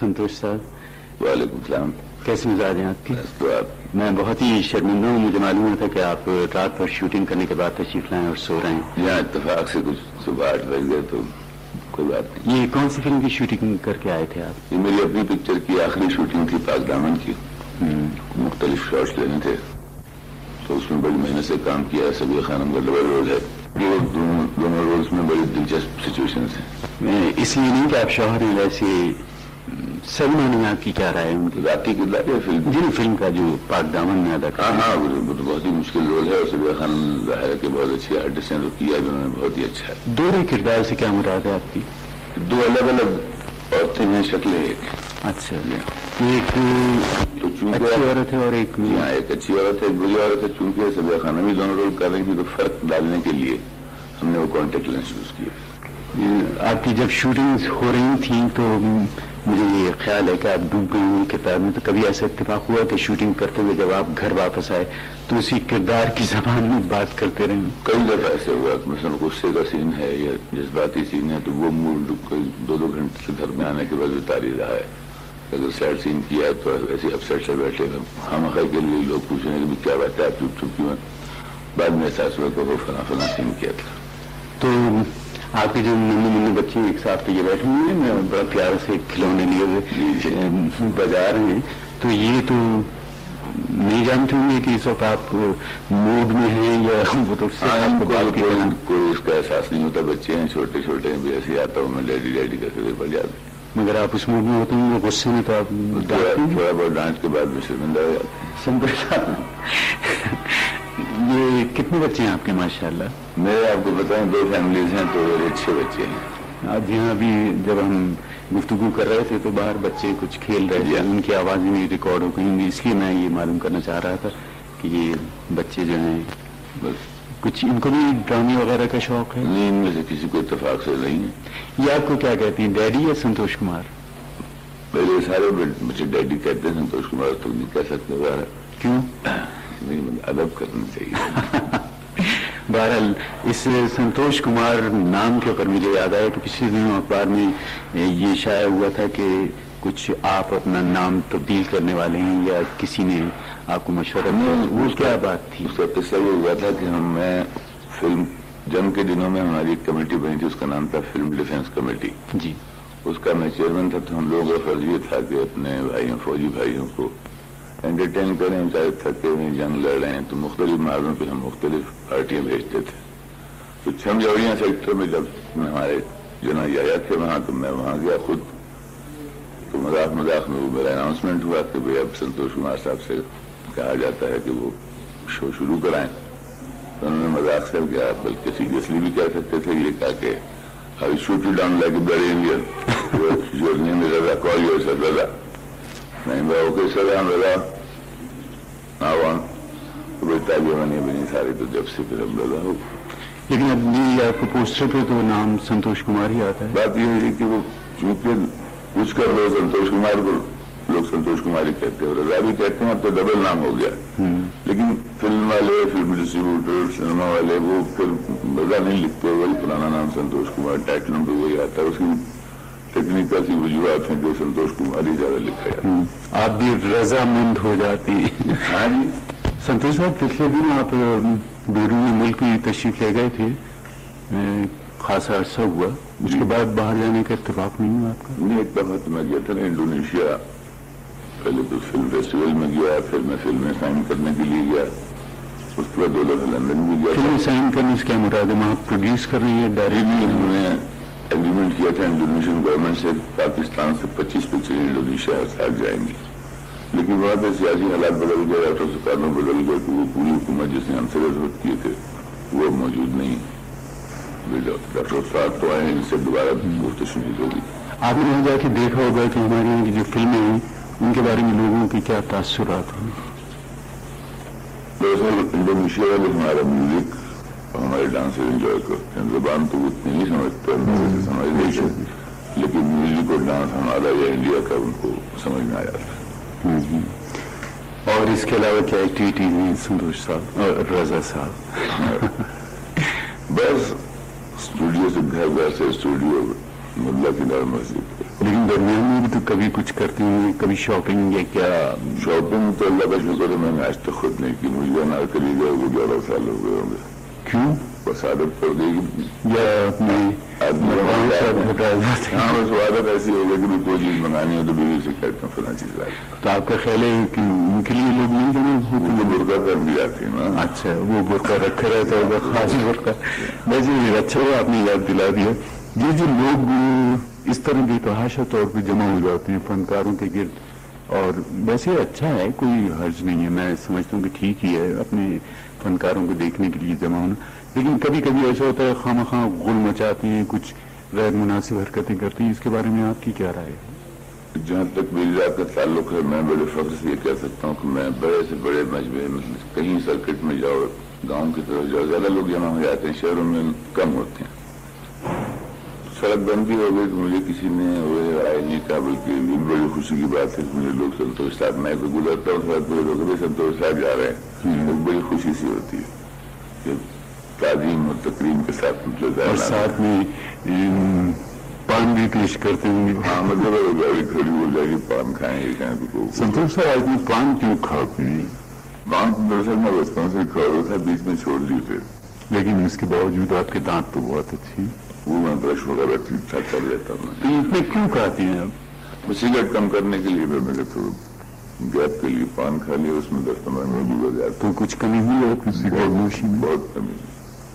سنتوش صاحب وعلیکم السلام۔ کیسے مزاج ہیں آپ کی؟ میں بہت ہی شرمندہ ہوں مجھے معلوم ہوتا کہ آپ رات پر شوٹنگ کرنے کے بعد تشریف لائیں اور سو رہے ہیں۔ یہاں اتفاق سے کچھ صبح آٹھ بج گئے تو کوئی بات نہیں۔ یہ کون سی فلم کی شوٹنگ کر کے آئے تھے آپ؟ یہ میری اپنی پکچر کی آخری شوٹنگ تھی پاک دامن کی۔ مختلف شارٹس لینے تھے۔ تو اس میں بڑی محنت سے کام کیا سبھی خانم کا ڈبل رول ہے۔ دونوں رولس میں بڑی دلچسپ سچویشن ہیں۔ اس لیے نہیں کہ آپ شوہر ہیں ویسے سلمان یہاں کی کیا رائے ان کی ذاتی کردار یا فلم۔ جن فلم کا جو پاک دامن میں ادا کرا ہاں, ہاں، بہت ہی مشکل رول ہے اور سبیہ خان ظاہر ہے کہ بہت اچھی آرٹسٹ ہیں تو کیا جو انہوں نے بہت ہی اچھا ہے۔ دوہرے کردار سے کیا مراد ہے آپ کی؟ دو الگ الگ عورتیں ہیں شکلیں ایک۔ اچھا۔ جی۔ ایک اچھی عورت ہے اور ایک ہاں ایک اچھی عورت ہے ایک بری عورت ہے چونکہ سبیہ خان بھی دونوں رول کر رہی تھی تو فرق ڈالنے کے لیے ہم نے وہ کانٹیکٹ لینس یوز کیے آپ کی جب شوٹنگز ہو رہی تھیں تو مجھے یہ خیال ہے کہ آپ ڈوب گئی ہوئی کتاب میں تو کبھی ایسا اتفاق ہوا کہ شوٹنگ کرتے ہوئے جب آپ گھر واپس آئے تو اسی کردار کی زبان میں بات کرتے رہے کئی دفعہ ایسے ہوا مثلا غصے کا سین ہے یا جذباتی سین ہے تو وہ موڈ دو دو گھنٹے کے گھر میں آنے کے بعد اتاری رہا ہے۔ اگر سیڈ سین کیا تو ایسے اپسیٹ سے بیٹھے ہم خیر کے لیے لوگ پوچھ رہے ہیں کیا بات ہے آپ چپ چپ کیوں بعد میں احساس ہوا کہ وہ فلاں فلاں سین کیا تھا۔ تو آپ کے جو نمے نمے بچے ایک ساتھ پہ یہ بیٹھے ہوئے ہیں بڑا پیار سے کھلونے لیے جی، جی۔ بجا رہے ہیں۔ تو یہ تو نہیں جانتے ہوں گے کہ اس وقت آپ موڈ میں ہیں یا وہ تو ہاں، کوئی اس کا احساس نہیں ہوتا بچے ہیں چھوٹے چھوٹے ہیں بھی ایسے آتا ہوں میں ڈیڈی ڈیڈی کرتے ہوئے بڑھ جاتے مگر آپ اس موڈ میں ہوتے ہیں غصے میں تو آپ تھوڑا بہت ڈانس کے بعد میں شرمندہ ہو جاتے ہیں یہ کتنے بچے ہیں آپ کے ماشاءاللہ؟ میرے آپ کو بتائیں دو فیملیز ہیں تو اچھے بچے ہیں۔ آج یہاں ابھی جب ہم گفتگو کر رہے تھے تو باہر بچے کچھ کھیل رہے تھے ان کی آوازیں بھی ریکارڈ ہو گئی اس لیے میں یہ معلوم کرنا چاہ رہا تھا کہ یہ بچے جو ہیں بس۔ کچھ ان کو بھی ڈرامے وغیرہ کا شوق ہے؟ نہیں ان میں سے کسی کو اتفاق سے نہیں ہے۔ یہ آپ کو کیا کہتے ہیں ڈیڈی یا سنتوش کمار؟ پہلے سارے مجھے ڈیڈی کہتے ہیں سنتوش کمار تو نہیں کہہ سکتے کیوں؟ ادب کرنا چاہیے۔ بہرحال اس سنتوش کمار نام کے اوپر مجھے یاد آیا کہ پچھلے دنوں اخبار میں یہ شائع ہوا تھا کہ کچھ آپ اپنا نام تبدیل کرنے والے ہیں یا کسی نے آپ کو مشورہ وہ کیا بات تھی؟ اس کا قصہ یہ ہوا تھا کہ ہم میں فلم جنگ کے دنوں میں ہماری ایک کمیٹی بنی تھی اس کا نام تھا فلم ڈیفینس کمیٹی۔ جی۔ اس کا میں چیئرمین تھا تو ہم لوگوں کا فرض یہ تھا کہ اپنے بھائیوں فوجی بھائیوں کو انٹرٹین کریں چاہے تھکے ہوئے جنگ لڑ رہے ہیں تو مختلف ماروں پہ ہم مختلف پارٹیاں بھیجتے تھے تو چھمجوڑیاں سیکٹر میں جب ہمارے جنا یا تھے وہاں تو میں وہاں گیا خود تو مذاق مذاق میں وہ میرا اناؤنسمنٹ ہوا کہ بھائی اب سنتوش کمار صاحب سے کہا جاتا ہے کہ وہ شو شروع کرائیں تو انہوں نے مذاق سے کیا بلکہ سیریسلی بھی کہہ سکتے تھے یہ کہا کہ شوٹ ڈاؤن لائک بڑے India your Raza call sir Raza نہیں بھائی کے سلام لگا آوان ساری تو جب سے پھر ہم لگا لیکن اب میری آپ کو پوسٹر پہ تو نام سنتوش کمار ہی آتا ہے بات یہ ہے کہ وہ چونکہ کچھ کر لوگ سنتوش کمار کو لوگ سنتوش کمار ہی کہتے ہیں رضا بھی کہتے ہیں اب تو ڈبل نام ہو گیا لیکن فلم والے فلم ڈسٹریبیوٹر سنیما والے وہ پھر رضا نہیں لکھتے وہی پرانا نام سنتوش کمار ٹائٹل نمبر وہی آتا ہے اس کی ٹیکنیکل سی وجوہات ہیں جو سنتوش کمار ہی زیادہ لکھا ہے۔ آپ بھی رضامند ہو جاتی۔ ہاں جی۔ سنتوش صاحب پچھلے دن آپ بیرون ملک میں تشریف لے گئے تھے۔ خاصا عرصہ ہوا۔ اس کے جی۔ بعد باہر جانے کا اتفاق نہیں ہوا آپ کا؟ نہیں ایک دفعہ تو میں گیا تھا نا انڈونیشیا۔ پہلے تو فلم فیسٹیول میں گیا پھر میں فلمیں سائن کرنے کے لیے گیا۔ اس کے بعد دو لندن بھی گیا۔ فلم سائن کرنے سے کیا مراد ہے وہاں پروڈیوس کر رہی ہے ڈائریکٹ؟ جی، جی، ایگریمنٹ کیا تھا انڈونیشین گورنمنٹ سے پاکستان سے پچیس پچیس انڈونیشیا ساتھ جائیں گے لیکن وہاں پہ سیاسی حالات بدل گئے اور سرکاروں بدل گئے تو وہ پوری حکومت جس نے ہم سے رد کیے تھے وہ موجود نہیں ڈاکٹر صاحب تو آئے ان سے دوبارہ گفت شنید ہوگی آپ نے جا کے دیکھا ہوگا کہ ہمارے یہاں کی جو فلمیں ہیں ان کے بارے میں لوگوں کی کیا تاثرات ہیں دراصل انڈونیشیا والے ہمارا میوزک ہمارے ڈانسر انجوائے کرتے ہیں یعنی زبان تو اتنی نہیں سمجھتے سمجھ نہیں لیکن میوزک اور ڈانس ہمارا یا انڈیا کا ان کو سمجھ میں آ جاتا ہے اور اس کے علاوہ کیا ایکٹیویٹیز ہیں سندوش صاحب اور رضا صاحب۔ بس اسٹوڈیو سے گھر گھر سے اسٹوڈیو مدلا کنار مسجد لیکن درمیان میں بھی تو کبھی کچھ کرتے ہیں کبھی شاپنگ یا کیا؟ شاپنگ تو اللہ کا شکر ہے میں نے آج تک خود نہیں کی۔ مجھے نہ کری گئے گیارہ سال ہو گئے ہوں گے۔ کیوں؟ بس عادت پڑ گئی یا اپنے جاتے ہیں؟ ہاں بس ایسی ہو گئی کہ کوئی چیز منگانی ہو تو بیوی سے کہتا ہوں فلاں چیز لائی۔ تو آپ کا خیال ہے کہ ان کے لیے لوگ نہیں ہوتے؟ وہ برقع کر بھی ہے نا۔ اچھا وہ برقع رکھا رہتا ہوگا خاص برقع۔ ویسے اچھا ہوا آپ نے یاد دلا دیا۔ یہ جو لوگ اس طرح بے تحاشا طور پہ جمع ہو جاتے ہیں فنکاروں کے گرد۔ اور ویسے اچھا ہے، کوئی حرج نہیں ہے۔ میں سمجھتا ہوں کہ ٹھیک ہی ہے اپنے فنکاروں کو دیکھنے کے لیے جمع ہونا لیکن کبھی کبھی ایسا ہوتا ہے، خواہ مخواہ غل مچاتے ہیں، کچھ غیر مناسب حرکتیں کرتے ہیں۔ اس کے بارے میں آپ کی کیا رائے ہے؟ جہاں تک میری رات کا تعلق ہے، میں بڑے فخر سے یہ کہہ سکتا ہوں کہ میں بڑے سے بڑے مجموعے کہیں سرکٹ میں جاؤ، گاؤں کی طرف جاؤ۔ زیادہ لوگ جمع ہو جاتے ہیں، شہروں میں کم ہوتے ہیں۔ سڑک بندی ہو گئی تو مجھے کسی نے وہ رائے نہیں کہا بلکہ بھی بڑی خوشی کی بات ہے کہ مجھے لوگ سنتوش صاحب میں تو گزرتا ہوں ساتھ پورے لوگ بھی سنتوش صاحب جا رہے ہیں۔ بڑی خوشی سی ہوتی ہے کہ تعظیم اور تقریم کے ساتھ مطلب اور ساتھ میں پان بھی پیش کرتے ہوں گے۔ ہاں مطلب کھڑی ہو جائے گی پان کھائیں گے کہیں تو سنتوش صاحب آج میں پان کیوں کھاتے ہیں پان دراصل میں بچپن سے کھا رہا تھا بیچ میں چھوڑ دیے تھے۔ لیکن اس کے باوجود آپ کے دانت تو بہت اچھے ہیں۔ وہ میں برش وغیرہ ٹھیک ٹھاک کر لیتا ہوں تو اتنے کیوں کھاتے ہیں آپ؟ سگریٹ کم کرنے کے لیے میں میں نے تھوڑا گیپ کے لیے پان کھا لیا اس میں دس پندرہ منٹ گزر جاتا تو کچھ کمی ہوئی آپ کی سگریٹ نوشی میں؟ بہت کمی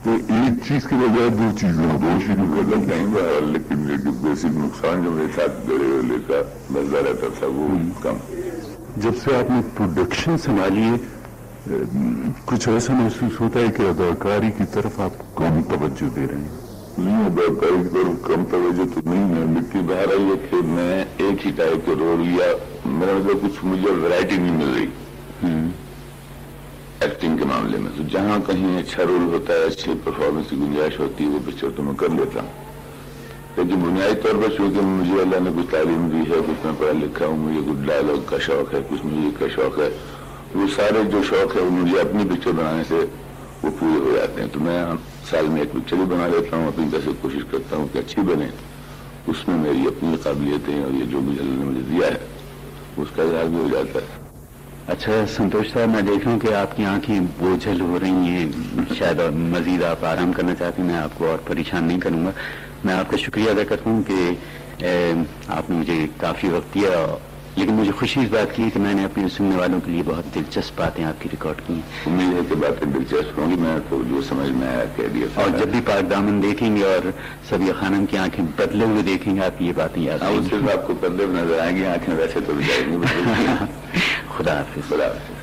تو ایک چیز کے بجائے دو چیزیں دو شروع کر مطلب نہیں ہوا لیکن بیسک نقصان جو میرے ساتھ گڑے والے کا بزا رہتا تھا وہ کم۔ جب سے آپ نے پروڈکشن سنبھالی ہے کچھ ایسا محسوس ہوتا ہے کہ اداکاری کی طرف آپ کم توجہ دے رہے ہیں۔ نہیں اداکاری کی طرف کم توجہ تو نہیں ہے لیکن بہرحال یہ کہ میں ایک ہی ٹائپ کے رول یا میرا مطلب کچھ مجھے ویرائٹی نہیں مل رہی۔ ایکٹنگ کے معاملے میں تو جہاں کہیں اچھا رول ہوتا ہے اچھی پرفارمنس کی گنجائش ہوتی ہے وہ پکچر تو میں کر لیتا ہوں۔ لیکن بنیادی طور پر چونکہ مجھے اللہ نے کچھ تعلیم دی ہے کچھ میں پڑھا لکھا ہوں مجھے کچھ ڈائلاگ کا شوق ہے کچھ میوزک کا شوق ہے۔ وہ سارے جو شوق ہے وہ مجھے اپنی پکچر بنانے سے وہ پورے ہو جاتے ہیں۔ تو میں سال میں ایک پکچر ہی بنا لیتا ہوں، اپنی طرح سے کوشش کرتا ہوں کہ اچھی بنے۔ اس میں میری اپنی قابلیتیں اور یہ جو بھی اللہ نے مجھے دیا ہے، اس کا اظہار بھی ہو جاتا ہے۔ اچھا سنتوش صاحب، میں دیکھ رہا ہوں کہ آپ کی آنکھیں بوجھل ہو رہی ہیں۔ شاید اور مزید آپ آرام کرنا چاہتے ہیں، میں آپ کو اور پریشان نہیں کروں گا۔ میں آپ کا شکریہ ادا کرتا ہوں کہ آپ نے مجھے کافی وقت دیا لیکن مجھے خوشی اس بات کی ہے کہ میں نے اپنے سننے والوں کے لیے بہت دلچسپ باتیں آپ کی ریکارڈ کی ہیں۔ امید ہے کہ باتیں دلچسپ ہوں گی۔ میں تو جو سمجھ میں آیا کہہ دیا اور جب بھی پاک دامن دیکھیں گے اور سبھی خانم کی آنکھیں بدلے ہوئے دیکھیں گے آپ یہ باتیں یاد ہاں آئیں گی۔ صرف آپ کو پردے میں نظر آئیں گی آنکھیں ویسے تو بھی جائیں گی۔ خدا حافظ۔ خدا حافظ۔